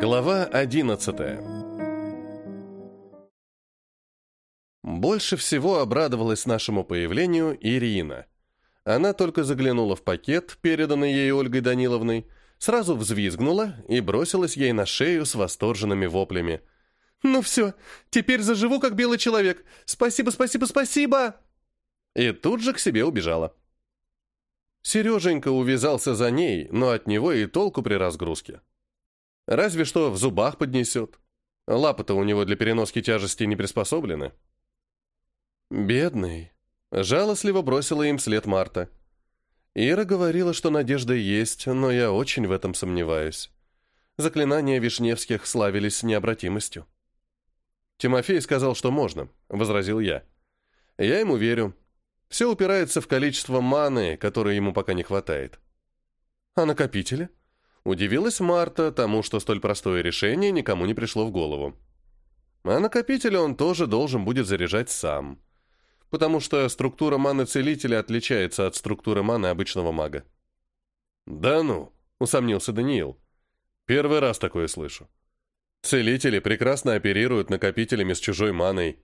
Глава 11 Больше всего обрадовалась нашему появлению Ирина. Она только заглянула в пакет, переданный ей Ольгой Даниловной, сразу взвизгнула и бросилась ей на шею с восторженными воплями. «Ну все, теперь заживу, как белый человек! Спасибо, спасибо, спасибо!» И тут же к себе убежала. Сереженька увязался за ней, но от него и толку при разгрузке. Разве что в зубах поднесет. Лапы-то у него для переноски тяжести не приспособлены. «Бедный», — жалостливо бросила им след Марта. Ира говорила, что надежда есть, но я очень в этом сомневаюсь. Заклинания Вишневских славились необратимостью. «Тимофей сказал, что можно», — возразил я. «Я ему верю. Все упирается в количество маны, которой ему пока не хватает». «А накопители?» Удивилась Марта тому, что столь простое решение никому не пришло в голову. А накопитель он тоже должен будет заряжать сам. Потому что структура маны целителя отличается от структуры маны обычного мага. «Да ну!» — усомнился Даниил. «Первый раз такое слышу. Целители прекрасно оперируют накопителями с чужой маной».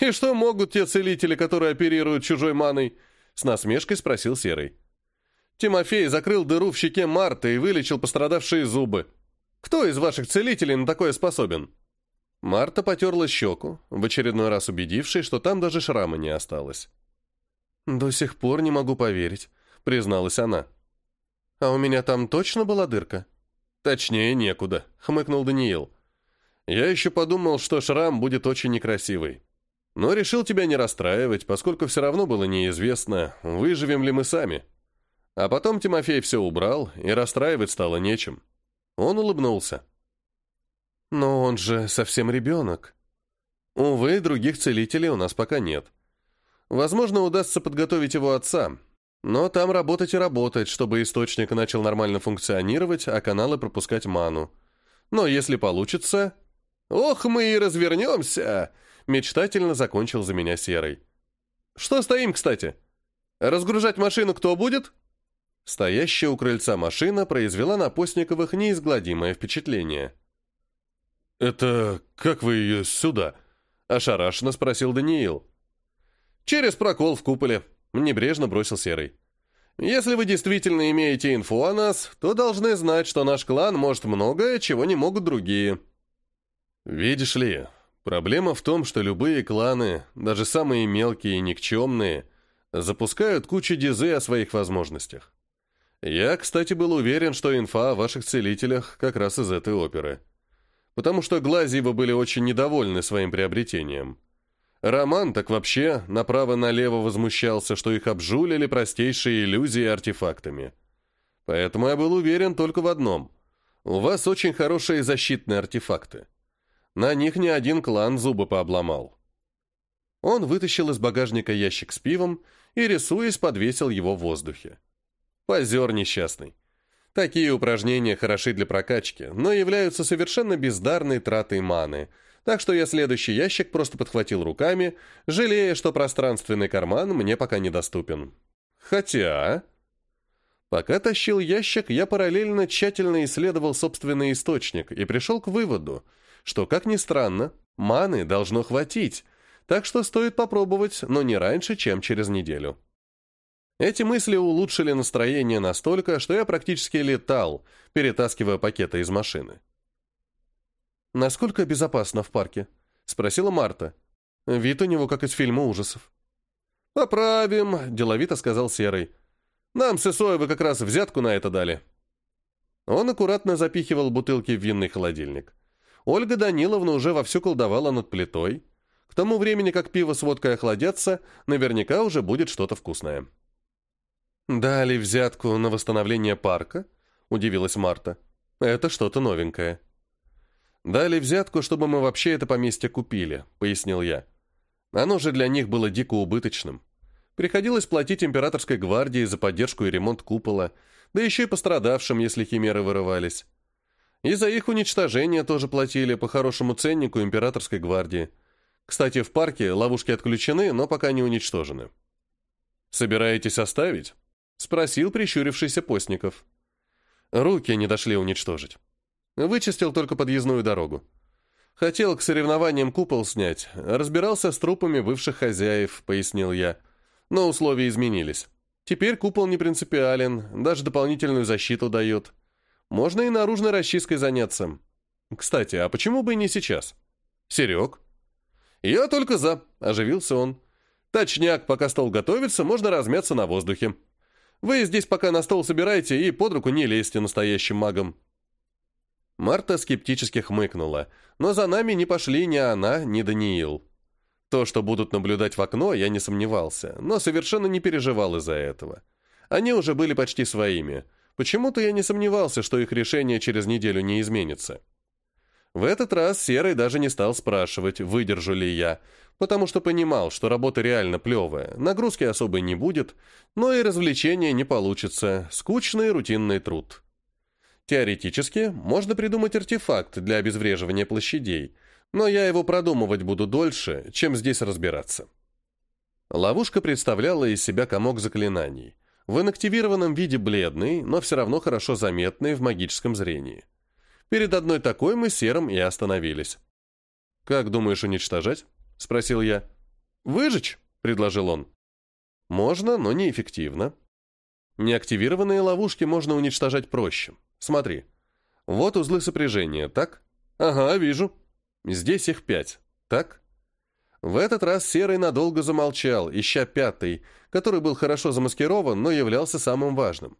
«И что могут те целители, которые оперируют чужой маной?» — с насмешкой спросил Серый. Тимофей закрыл дыру в щеке Марты и вылечил пострадавшие зубы. Кто из ваших целителей на такое способен?» Марта потерла щеку, в очередной раз убедившись, что там даже шрама не осталось. «До сих пор не могу поверить», — призналась она. «А у меня там точно была дырка?» «Точнее, некуда», — хмыкнул Даниил. «Я еще подумал, что шрам будет очень некрасивый. Но решил тебя не расстраивать, поскольку все равно было неизвестно, выживем ли мы сами». А потом Тимофей все убрал, и расстраивать стало нечем. Он улыбнулся. «Но он же совсем ребенок. Увы, других целителей у нас пока нет. Возможно, удастся подготовить его отца, но там работать и работать, чтобы источник начал нормально функционировать, а каналы пропускать ману. Но если получится... «Ох, мы и развернемся!» — мечтательно закончил за меня Серый. «Что стоим, кстати? Разгружать машину кто будет?» Стоящая у крыльца машина произвела на Постниковых неизгладимое впечатление. «Это как вы ее сюда?» – ошарашенно спросил Даниил. «Через прокол в куполе», – небрежно бросил Серый. «Если вы действительно имеете инфу о нас, то должны знать, что наш клан может многое, чего не могут другие». «Видишь ли, проблема в том, что любые кланы, даже самые мелкие и никчемные, запускают кучу дизы о своих возможностях. Я, кстати, был уверен, что инфа о ваших целителях как раз из этой оперы. Потому что Глазьевы были очень недовольны своим приобретением. Роман так вообще направо-налево возмущался, что их обжулили простейшие иллюзии артефактами. Поэтому я был уверен только в одном. У вас очень хорошие защитные артефакты. На них ни один клан зубы пообломал. Он вытащил из багажника ящик с пивом и, рисуясь, подвесил его в воздухе. Позер несчастный. Такие упражнения хороши для прокачки, но являются совершенно бездарной тратой маны, так что я следующий ящик просто подхватил руками, жалея, что пространственный карман мне пока недоступен. Хотя... Пока тащил ящик, я параллельно тщательно исследовал собственный источник и пришел к выводу, что, как ни странно, маны должно хватить, так что стоит попробовать, но не раньше, чем через неделю. Эти мысли улучшили настроение настолько, что я практически летал, перетаскивая пакеты из машины. «Насколько безопасно в парке?» — спросила Марта. Вид у него как из фильма ужасов. «Поправим», — деловито сказал Серый. «Нам с Исоевой как раз взятку на это дали». Он аккуратно запихивал бутылки в винный холодильник. Ольга Даниловна уже вовсю колдовала над плитой. К тому времени, как пиво с водкой охладятся, наверняка уже будет что-то вкусное. «Дали взятку на восстановление парка?» – удивилась Марта. «Это что-то новенькое». «Дали взятку, чтобы мы вообще это поместье купили», – пояснил я. «Оно же для них было дико убыточным. Приходилось платить императорской гвардии за поддержку и ремонт купола, да еще и пострадавшим, если химеры вырывались. И за их уничтожение тоже платили по хорошему ценнику императорской гвардии. Кстати, в парке ловушки отключены, но пока не уничтожены». «Собираетесь оставить?» Спросил прищурившийся постников. Руки не дошли уничтожить. Вычистил только подъездную дорогу. Хотел к соревнованиям купол снять, разбирался с трупами бывших хозяев, пояснил я. Но условия изменились. Теперь купол не принципиален, даже дополнительную защиту дает. Можно и наружной расчисткой заняться. Кстати, а почему бы и не сейчас? Серег? Я только за, оживился он. Точняк, пока стол готовится, можно размяться на воздухе. Вы здесь пока на стол собираете и под руку не лезьте настоящим магом». Марта скептически хмыкнула, но за нами не пошли ни она, ни Даниил. То, что будут наблюдать в окно, я не сомневался, но совершенно не переживал из-за этого. Они уже были почти своими. Почему-то я не сомневался, что их решение через неделю не изменится. В этот раз Серый даже не стал спрашивать, выдержу ли я, потому что понимал, что работа реально плевая, нагрузки особой не будет, но и развлечения не получится, скучный рутинный труд. Теоретически, можно придумать артефакт для обезвреживания площадей, но я его продумывать буду дольше, чем здесь разбираться. Ловушка представляла из себя комок заклинаний, в инактивированном виде бледный, но все равно хорошо заметный в магическом зрении. Перед одной такой мы серым и остановились. «Как думаешь уничтожать?» — спросил я. «Выжечь», — предложил он. «Можно, но неэффективно. Неактивированные ловушки можно уничтожать проще. Смотри. Вот узлы сопряжения, так? Ага, вижу. Здесь их пять, так?» В этот раз Серый надолго замолчал, ища пятый, который был хорошо замаскирован, но являлся самым важным.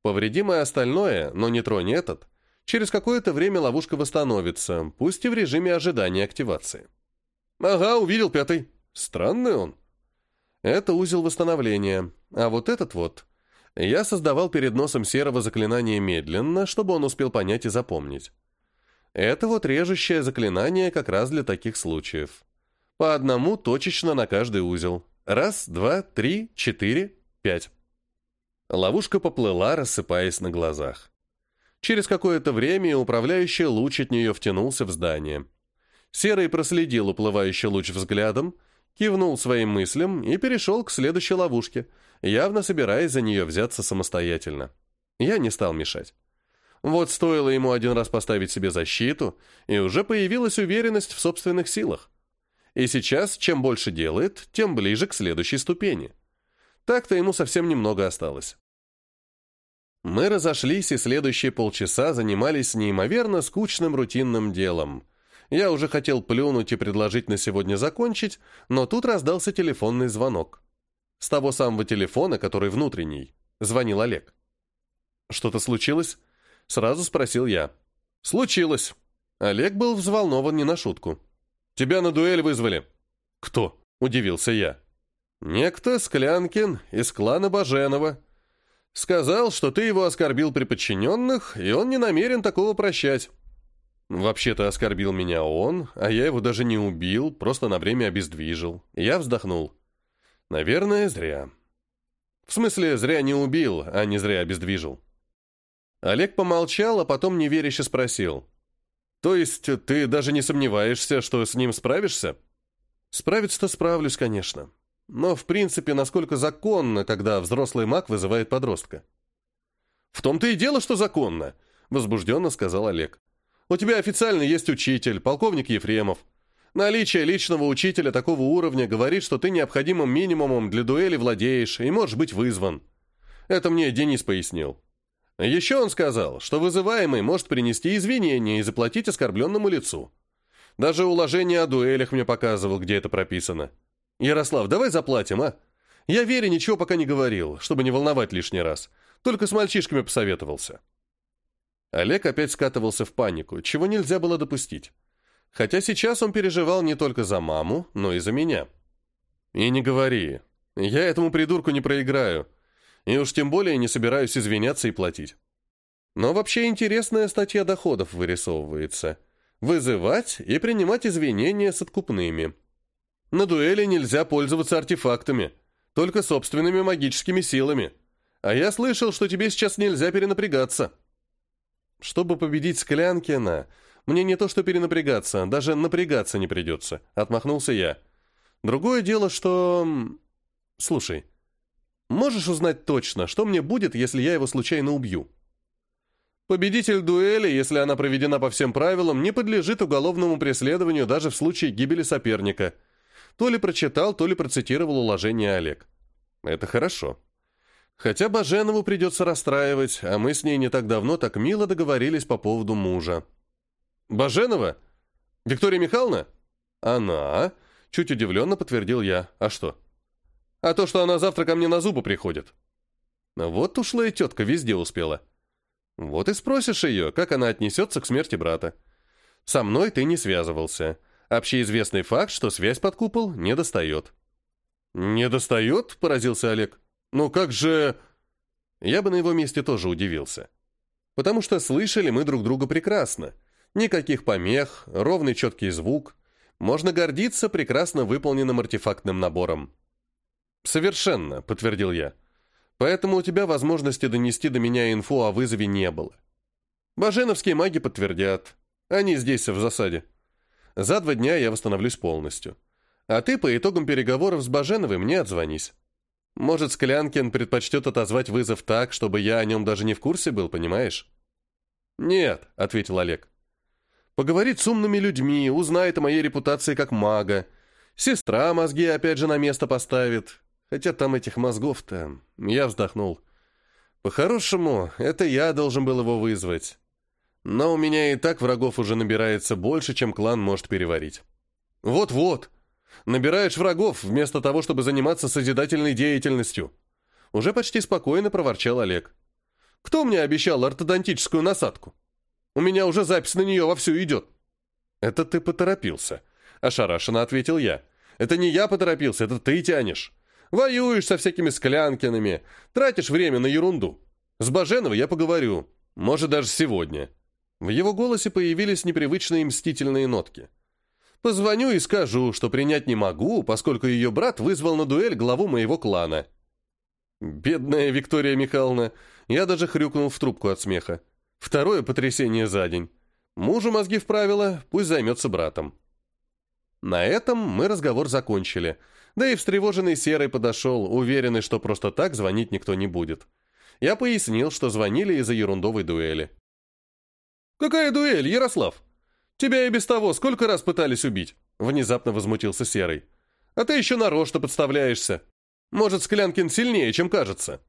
Повредимое остальное, но не тронь этот — Через какое-то время ловушка восстановится, пусть и в режиме ожидания активации. Ага, увидел пятый. Странный он. Это узел восстановления, а вот этот вот. Я создавал перед носом серого заклинание медленно, чтобы он успел понять и запомнить. Это вот режущее заклинание как раз для таких случаев. По одному точечно на каждый узел. Раз, два, три, четыре, пять. Ловушка поплыла, рассыпаясь на глазах. Через какое-то время управляющий луч от нее втянулся в здание. Серый проследил уплывающий луч взглядом, кивнул своим мыслям и перешел к следующей ловушке, явно собираясь за нее взяться самостоятельно. Я не стал мешать. Вот стоило ему один раз поставить себе защиту, и уже появилась уверенность в собственных силах. И сейчас, чем больше делает, тем ближе к следующей ступени. Так-то ему совсем немного осталось. Мы разошлись и следующие полчаса занимались неимоверно скучным рутинным делом. Я уже хотел плюнуть и предложить на сегодня закончить, но тут раздался телефонный звонок. С того самого телефона, который внутренний, звонил Олег. «Что-то случилось?» — сразу спросил я. «Случилось». Олег был взволнован не на шутку. «Тебя на дуэль вызвали». «Кто?» — удивился я. «Некто Склянкин из клана Баженова», Сказал, что ты его оскорбил при подчиненных, и он не намерен такого прощать. Вообще-то оскорбил меня он, а я его даже не убил, просто на время обездвижил. Я вздохнул. Наверное, зря. В смысле, зря не убил, а не зря обездвижил. Олег помолчал, а потом неверяще спросил. «То есть ты даже не сомневаешься, что с ним справишься?» «Справиться-то справлюсь, конечно. Но, в принципе, насколько законно, когда взрослый маг вызывает подростка? «В том-то и дело, что законно», — возбужденно сказал Олег. «У тебя официально есть учитель, полковник Ефремов. Наличие личного учителя такого уровня говорит, что ты необходимым минимумом для дуэли владеешь и можешь быть вызван». Это мне Денис пояснил. Еще он сказал, что вызываемый может принести извинения и заплатить оскорбленному лицу. Даже уложение о дуэлях мне показывал, где это прописано. «Ярослав, давай заплатим, а? Я Вере ничего пока не говорил, чтобы не волновать лишний раз. Только с мальчишками посоветовался». Олег опять скатывался в панику, чего нельзя было допустить. Хотя сейчас он переживал не только за маму, но и за меня. «И не говори. Я этому придурку не проиграю. И уж тем более не собираюсь извиняться и платить». Но вообще интересная статья доходов вырисовывается. Вызывать и принимать извинения с откупными. На дуэли нельзя пользоваться артефактами, только собственными магическими силами. А я слышал, что тебе сейчас нельзя перенапрягаться. Чтобы победить Склянкина, мне не то что перенапрягаться, даже напрягаться не придется, отмахнулся я. Другое дело, что... Слушай, можешь узнать точно, что мне будет, если я его случайно убью? Победитель дуэли, если она проведена по всем правилам, не подлежит уголовному преследованию даже в случае гибели соперника – то ли прочитал, то ли процитировал уложение Олег. Это хорошо. Хотя Баженову придется расстраивать, а мы с ней не так давно так мило договорились по поводу мужа. «Баженова? Виктория Михайловна?» «Она?» — чуть удивленно подтвердил я. «А что?» «А то, что она завтра ко мне на зубы приходит». Вот ушлая тетка везде успела. Вот и спросишь ее, как она отнесется к смерти брата. «Со мной ты не связывался». Общеизвестный факт, что связь под купол не достает. «Не достает?» – поразился Олег. Но как же...» Я бы на его месте тоже удивился. Потому что слышали мы друг друга прекрасно. Никаких помех, ровный четкий звук. Можно гордиться прекрасно выполненным артефактным набором. «Совершенно», — подтвердил я. «Поэтому у тебя возможности донести до меня инфу о вызове не было». «Баженовские маги подтвердят. Они здесь, в засаде». За два дня я восстановлюсь полностью. А ты по итогам переговоров с Баженовой мне отзвонись. Может, Склянкин предпочтет отозвать вызов так, чтобы я о нем даже не в курсе был, понимаешь? «Нет», — ответил Олег. «Поговорит с умными людьми, узнает о моей репутации как мага. Сестра мозги опять же на место поставит. Хотя там этих мозгов-то...» Я вздохнул. «По-хорошему, это я должен был его вызвать. Но у меня и так врагов уже набирается больше, чем клан может переварить. Вот-вот. Набираешь врагов вместо того, чтобы заниматься созидательной деятельностью. Уже почти спокойно проворчал Олег. Кто мне обещал ортодонтическую насадку? У меня уже запись на нее вовсю идет. Это ты поторопился. Ошарашенно ответил я. Это не я поторопился, это ты тянешь. Воюешь со всякими склянкинами, тратишь время на ерунду. С Баженова я поговорю. Может, даже сегодня. В его голосе появились непривычные мстительные нотки. «Позвоню и скажу, что принять не могу, поскольку ее брат вызвал на дуэль главу моего клана». «Бедная Виктория Михайловна!» Я даже хрюкнул в трубку от смеха. Второе потрясение за день. Мужу мозги вправила, пусть займется братом. На этом мы разговор закончили. Да и встревоженный Серый подошел, уверенный, что просто так звонить никто не будет. Я пояснил, что звонили из-за ерундовой дуэли. «Какая дуэль, Ярослав? Тебя и без того сколько раз пытались убить?» Внезапно возмутился Серый. «А ты еще нарочно подставляешься. Может, Склянкин сильнее, чем кажется.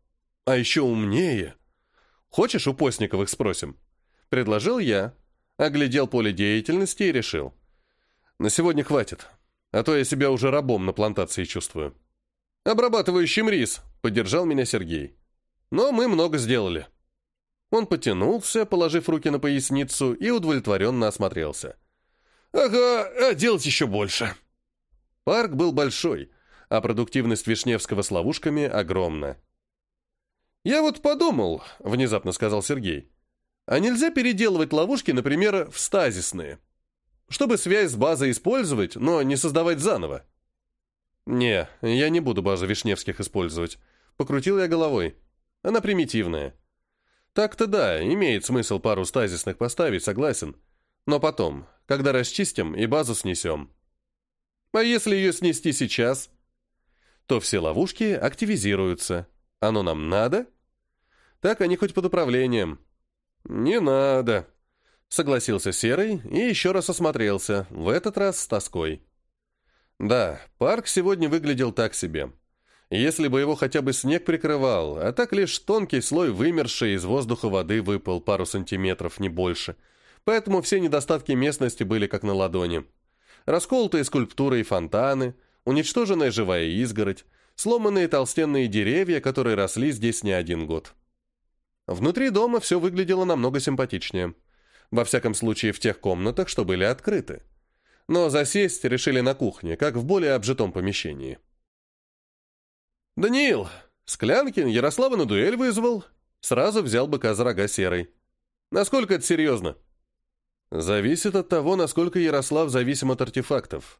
А еще умнее. Хочешь, у Постниковых спросим?» Предложил я, оглядел поле деятельности и решил. «На сегодня хватит, а то я себя уже рабом на плантации чувствую». «Обрабатывающим рис», — поддержал меня Сергей. «Но мы много сделали». Он потянулся, положив руки на поясницу, и удовлетворенно осмотрелся. «Ага, а делать еще больше!» Парк был большой, а продуктивность Вишневского с ловушками огромна. «Я вот подумал», — внезапно сказал Сергей, «а нельзя переделывать ловушки, например, в стазисные, чтобы связь с базой использовать, но не создавать заново?» «Не, я не буду базу Вишневских использовать», — покрутил я головой. «Она примитивная». Так-то да, имеет смысл пару стазисных поставить, согласен. Но потом, когда расчистим и базу снесем. А если ее снести сейчас? То все ловушки активизируются. Оно нам надо? Так они хоть под управлением. Не надо. Согласился Серый и еще раз осмотрелся, в этот раз с тоской. Да, парк сегодня выглядел так себе если бы его хотя бы снег прикрывал, а так лишь тонкий слой вымершей из воздуха воды выпал пару сантиметров, не больше. Поэтому все недостатки местности были как на ладони. Расколотые скульптуры и фонтаны, уничтоженная живая изгородь, сломанные толстенные деревья, которые росли здесь не один год. Внутри дома все выглядело намного симпатичнее. Во всяком случае, в тех комнатах, что были открыты. Но засесть решили на кухне, как в более обжитом помещении. «Даниил, Склянкин Ярослава на дуэль вызвал». Сразу взял быка за рога серый. «Насколько это серьезно?» «Зависит от того, насколько Ярослав зависим от артефактов.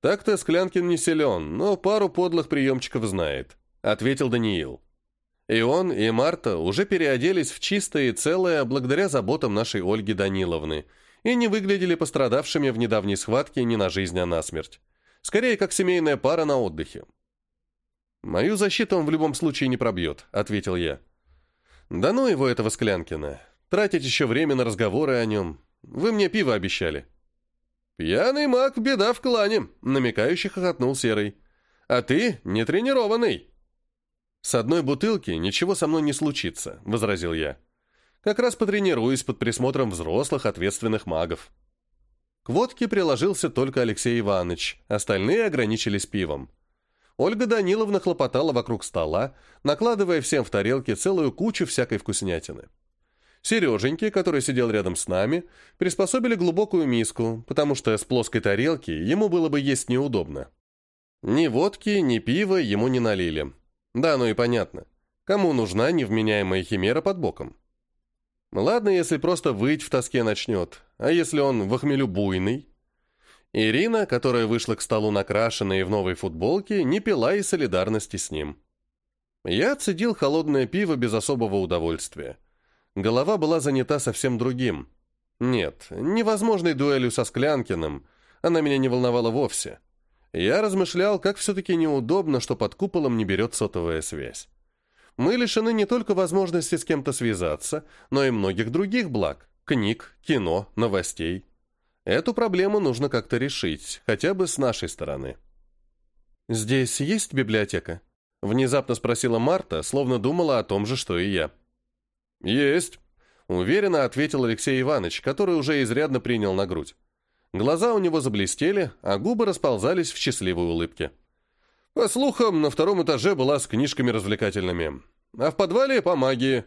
Так-то Склянкин не силен, но пару подлых приемчиков знает», — ответил Даниил. И он, и Марта уже переоделись в чистое и целое благодаря заботам нашей Ольги Даниловны и не выглядели пострадавшими в недавней схватке ни на жизнь, а на смерть. Скорее, как семейная пара на отдыхе. «Мою защиту он в любом случае не пробьет», — ответил я. «Да ну его, этого Склянкина. Тратить еще время на разговоры о нем. Вы мне пиво обещали». «Пьяный маг, беда в клане», — намекающий хохотнул Серый. «А ты нетренированный». «С одной бутылки ничего со мной не случится», — возразил я. «Как раз потренируюсь под присмотром взрослых ответственных магов». К водке приложился только Алексей Иванович, остальные ограничились пивом. Ольга Даниловна хлопотала вокруг стола, накладывая всем в тарелки целую кучу всякой вкуснятины. Сереженьке, который сидел рядом с нами, приспособили глубокую миску, потому что с плоской тарелки ему было бы есть неудобно. Ни водки, ни пива ему не налили. Да, ну и понятно. Кому нужна невменяемая химера под боком? Ладно, если просто выть в тоске начнет, а если он в охмелю буйный? Ирина, которая вышла к столу накрашенной и в новой футболке, не пила и солидарности с ним. Я цедил холодное пиво без особого удовольствия. Голова была занята совсем другим. Нет, невозможной дуэлью со Склянкиным. Она меня не волновала вовсе. Я размышлял, как все-таки неудобно, что под куполом не берет сотовая связь. Мы лишены не только возможности с кем-то связаться, но и многих других благ – книг, кино, новостей – Эту проблему нужно как-то решить, хотя бы с нашей стороны. «Здесь есть библиотека?» — внезапно спросила Марта, словно думала о том же, что и я. «Есть», — уверенно ответил Алексей Иванович, который уже изрядно принял на грудь. Глаза у него заблестели, а губы расползались в счастливой улыбке. По слухам, на втором этаже была с книжками развлекательными, а в подвале — по магии.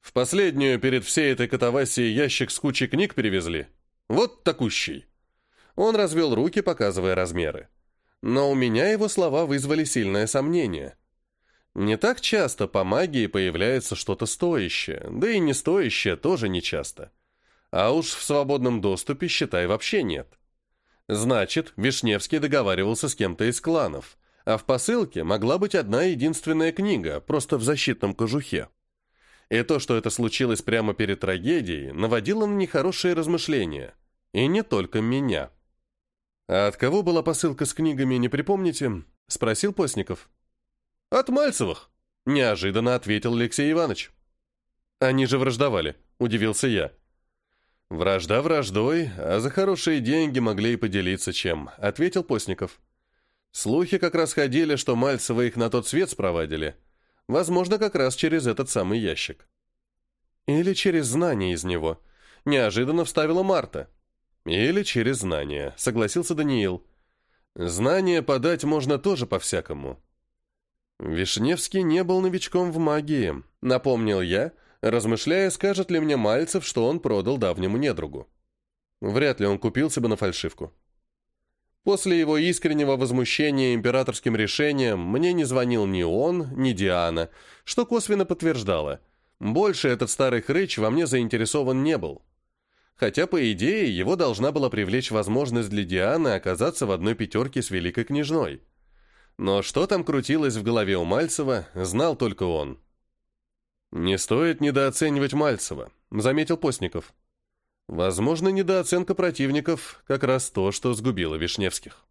В последнюю перед всей этой катавасией ящик с кучей книг перевезли — вот такущий. Он развел руки, показывая размеры. Но у меня его слова вызвали сильное сомнение. Не так часто по магии появляется что-то стоящее, да и не стоящее тоже не часто. А уж в свободном доступе, считай, вообще нет. Значит, Вишневский договаривался с кем-то из кланов, а в посылке могла быть одна единственная книга, просто в защитном кожухе. И то, что это случилось прямо перед трагедией, наводило на нехорошие размышления – и не только меня. «А от кого была посылка с книгами, не припомните?» — спросил Постников. «От Мальцевых», — неожиданно ответил Алексей Иванович. «Они же враждовали», — удивился я. «Вражда враждой, а за хорошие деньги могли и поделиться чем», — ответил Постников. «Слухи как раз ходили, что Мальцевы их на тот свет спровадили. Возможно, как раз через этот самый ящик». «Или через знания из него», — неожиданно вставила Марта. «Или через знания», — согласился Даниил. «Знания подать можно тоже по-всякому». «Вишневский не был новичком в магии», — напомнил я, размышляя, скажет ли мне Мальцев, что он продал давнему недругу. Вряд ли он купился бы на фальшивку. После его искреннего возмущения императорским решением мне не звонил ни он, ни Диана, что косвенно подтверждало. Больше этот старый хрыч во мне заинтересован не был хотя, по идее, его должна была привлечь возможность для Дианы оказаться в одной пятерке с великой княжной. Но что там крутилось в голове у Мальцева, знал только он. «Не стоит недооценивать Мальцева», — заметил Постников. «Возможно, недооценка противников — как раз то, что сгубило Вишневских».